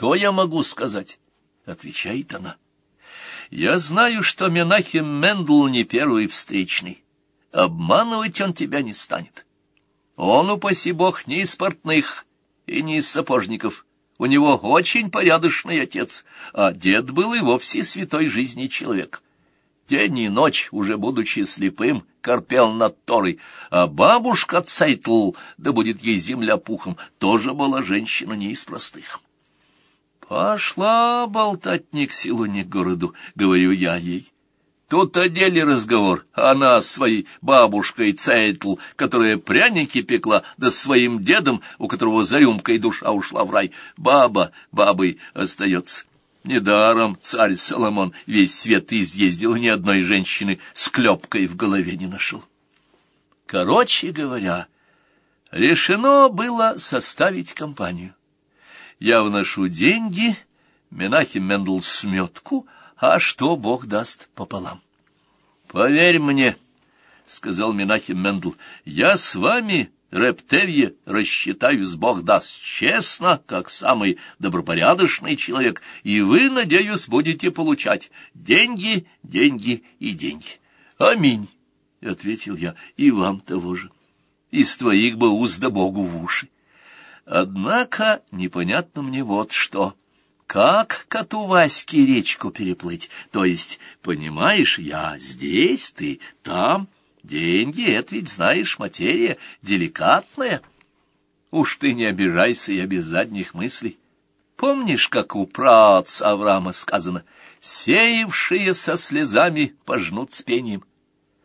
Что я могу сказать? — отвечает она. Я знаю, что Менахем Мендл не первый встречный. Обманывать он тебя не станет. Он, упаси бог, не из портных и не из сапожников. У него очень порядочный отец, а дед был и вовсе святой жизни человек. День и ночь, уже будучи слепым, корпел над Торой, а бабушка Цайтл, да будет ей земля пухом, тоже была женщина не из простых. Пошла болтать ни к селу, ни к городу, говорю я ей. Тут о деле разговор. Она с своей бабушкой Цейтл, которая пряники пекла, да с своим дедом, у которого за рюмкой душа ушла в рай. Баба бабой остается. Недаром царь Соломон весь свет изъездил, ни одной женщины с клепкой в голове не нашел. Короче говоря, решено было составить компанию. Я вношу деньги, Менахим Мендл сметку, а что Бог даст пополам. «Поверь мне», — сказал Менахим Мендл, — «я с вами, Рептевье, рассчитаюсь, Бог даст, честно, как самый добропорядочный человек, и вы, надеюсь, будете получать деньги, деньги и деньги». «Аминь», — ответил я, — «и вам того же. Из твоих бы уст да Богу в уши». Однако непонятно мне вот что. Как коту Ваське речку переплыть? То есть, понимаешь, я здесь, ты там. Деньги — это ведь, знаешь, материя деликатная. Уж ты не обижайся, я без задних мыслей. Помнишь, как у праотца Авраама сказано, «Сеявшие со слезами пожнут с пением».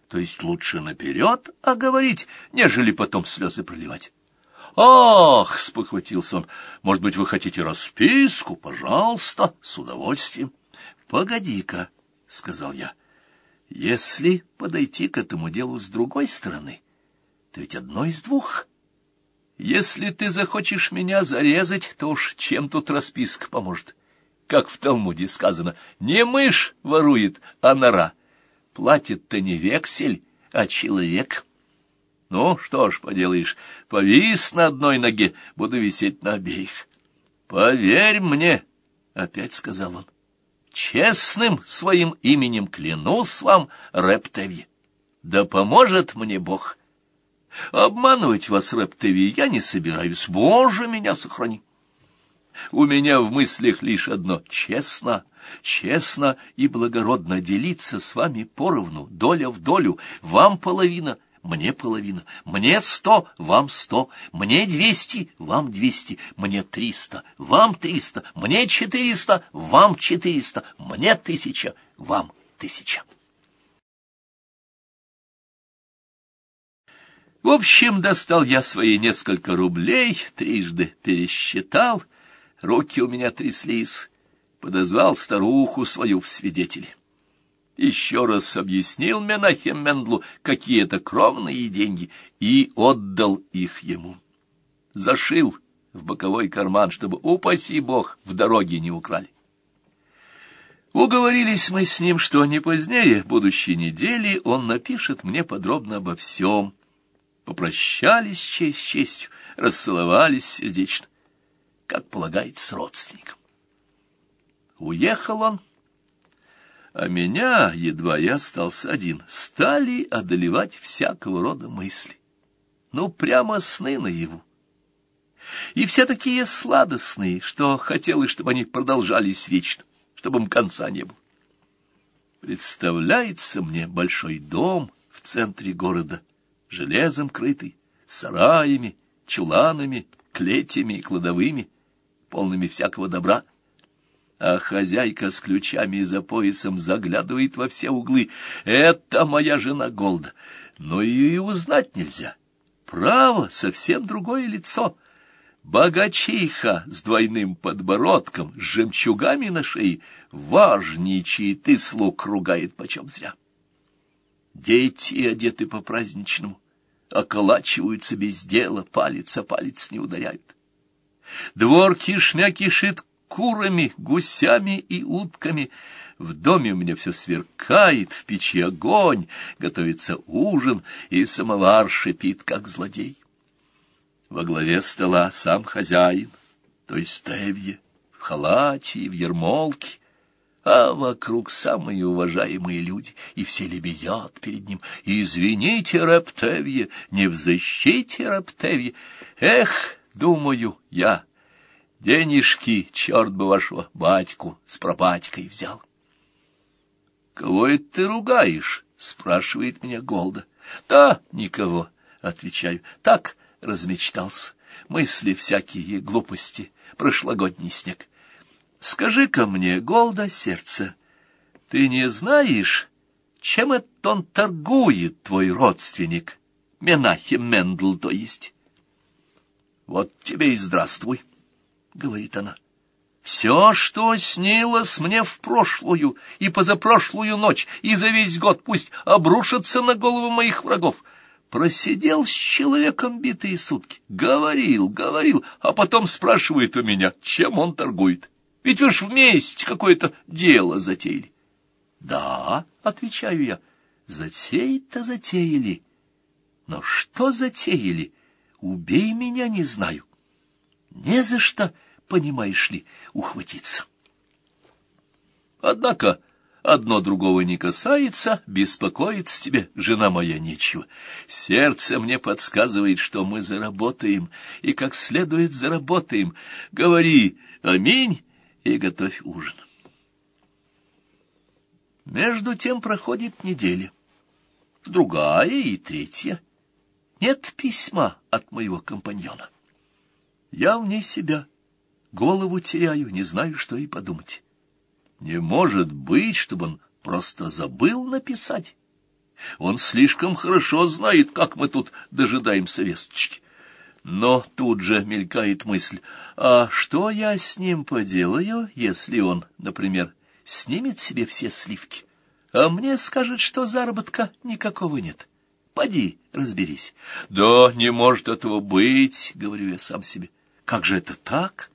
То есть лучше наперед, а говорить, нежели потом слезы проливать. «Ах!» — спохватился он. «Может быть, вы хотите расписку? Пожалуйста, с удовольствием». «Погоди-ка», — сказал я. «Если подойти к этому делу с другой стороны, то ведь одно из двух. Если ты захочешь меня зарезать, то уж чем тут расписка поможет? Как в Талмуде сказано, не мышь ворует, а нора. Платит-то не вексель, а человек». Ну, что ж поделаешь, повис на одной ноге, буду висеть на обеих. Поверь мне, — опять сказал он, — честным своим именем клянусь вам, Рептеви. Да поможет мне Бог. Обманывать вас, Рептеви, я не собираюсь. Боже, меня сохрани. У меня в мыслях лишь одно — честно, честно и благородно делиться с вами поровну, доля в долю, вам половина, мне половина, мне сто, вам сто, мне двести, вам двести, мне триста, вам триста, мне четыреста, вам четыреста, мне тысяча, вам тысяча. В общем, достал я свои несколько рублей, трижды пересчитал, руки у меня тряслись, подозвал старуху свою в свидетели еще раз объяснил Менахем Мендлу, какие это кровные деньги, и отдал их ему. Зашил в боковой карман, чтобы, упаси бог, в дороге не украли. Уговорились мы с ним, что не позднее будущей недели он напишет мне подробно обо всем. Попрощались честь честью, расцеловались сердечно, как полагается родственникам. Уехал он а меня, едва я остался один, стали одолевать всякого рода мысли. Ну, прямо сны наяву. И все такие сладостные, что хотелось, чтобы они продолжались вечно, чтобы им конца не было. Представляется мне большой дом в центре города, железом крытый, сараями, чуланами, клетями и кладовыми, полными всякого добра — а хозяйка с ключами за поясом заглядывает во все углы. Это моя жена Голда. Но ее и узнать нельзя. Право, совсем другое лицо. Богачиха с двойным подбородком, с жемчугами на шее, важничает и слуг ругает почем зря. Дети одеты по-праздничному, околачиваются без дела, палец о палец не ударяют. Двор кишмя кишит курами, гусями и утками. В доме у меня все сверкает, в печи огонь, готовится ужин, и самовар шипит, как злодей. Во главе стола сам хозяин, то есть Тевье, в халате и в ермолке, а вокруг самые уважаемые люди, и все лебезят перед ним. «Извините, Раптевье, не в защите Раптевье! Эх, думаю я, денежки, черт бы вашего батьку с пропатькой взял!» «Кого это ты ругаешь?» — спрашивает меня Голда. «Да, никого», — отвечаю, — «так размечтался. Мысли всякие, глупости, прошлогодний снег. Скажи-ка мне, Голда, сердце, ты не знаешь, чем это он торгует, твой родственник, Менахем Мендл, то есть?» «Вот тебе и здравствуй», — говорит она. Все, что снилось мне в прошлую и позапрошлую ночь, и за весь год пусть обрушится на голову моих врагов. Просидел с человеком битые сутки, говорил, говорил, а потом спрашивает у меня, чем он торгует. Ведь вы ж вместе какое-то дело затеяли. Да, отвечаю я, затеять-то затеяли. Но что затеяли? Убей меня, не знаю. Не за что понимаешь ли, ухватиться. Однако одно другого не касается, беспокоиться тебе, жена моя, нечего. Сердце мне подсказывает, что мы заработаем, и как следует заработаем. Говори «Аминь» и готовь ужин. Между тем проходит неделя, другая и третья. Нет письма от моего компаньона. Я вне себя Голову теряю, не знаю, что и подумать. Не может быть, чтобы он просто забыл написать. Он слишком хорошо знает, как мы тут дожидаемся весточки. Но тут же мелькает мысль, а что я с ним поделаю, если он, например, снимет себе все сливки, а мне скажет, что заработка никакого нет? Поди, разберись. Да не может этого быть, говорю я сам себе. Как же это так?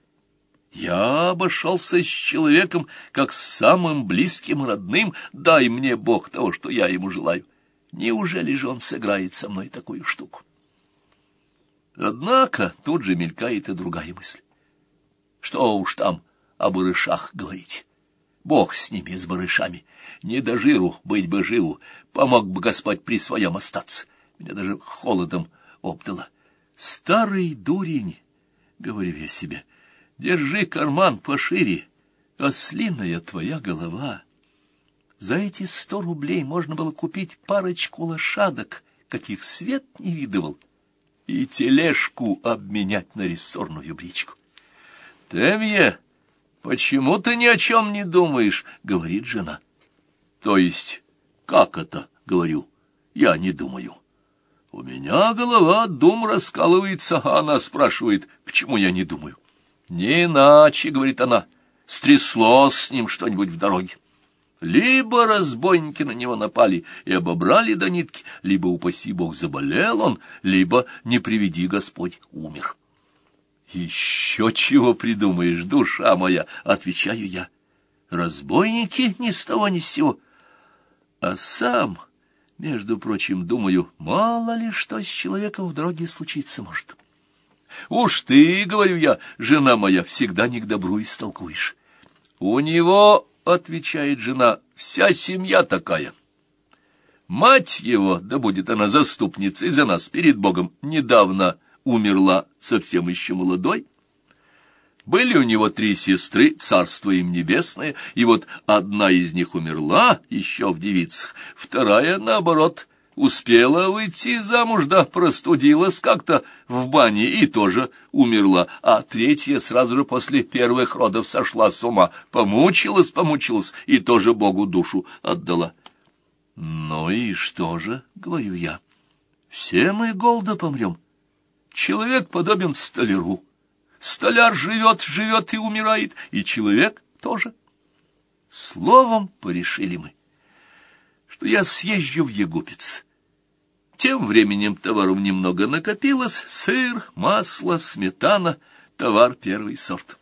Я обошелся с человеком, как с самым близким родным, дай мне Бог того, что я ему желаю. Неужели же он сыграет со мной такую штуку? Однако тут же мелькает и другая мысль. Что уж там о барышах говорить. Бог с ними, с барышами. Не до жиру быть бы живу, помог бы Господь при своем остаться. Меня даже холодом обдало. Старый дурень, говорю я себе, — Держи карман пошире, ослиная твоя голова. За эти сто рублей можно было купить парочку лошадок, каких свет не видывал, и тележку обменять на рессорную бричку. — Темье, почему ты ни о чем не думаешь? — говорит жена. — То есть, как это, — говорю, — я не думаю. У меня голова дум раскалывается, а она спрашивает, почему я не думаю. — не иначе, — говорит она, — стрясло с ним что-нибудь в дороге. Либо разбойники на него напали и обобрали до нитки, либо, упаси бог, заболел он, либо, не приведи Господь, умер. «Еще чего придумаешь, душа моя!» — отвечаю я. «Разбойники ни с того ни с сего». А сам, между прочим, думаю, мало ли что с человеком в дороге случиться может. Уж ты, говорю я, жена моя, всегда не к добру истолкуешь. У него, отвечает жена, вся семья такая. Мать его, да будет она заступницей за нас перед Богом, недавно умерла, совсем еще молодой. Были у него три сестры, царство им небесное, и вот одна из них умерла еще в девицах, вторая, наоборот, успела выйти замуж, да простудилась как-то в бане и тоже умерла, а третья сразу же после первых родов сошла с ума, помучилась, помучилась и тоже Богу душу отдала. «Ну и что же?» — говорю я. «Все мы голода помрем. Человек подобен столяру. Столяр живет, живет и умирает, и человек тоже. Словом, порешили мы, что я съезжу в Егупец» Тем временем товару немного накопилось, сыр, масло, сметана, товар первый сорт.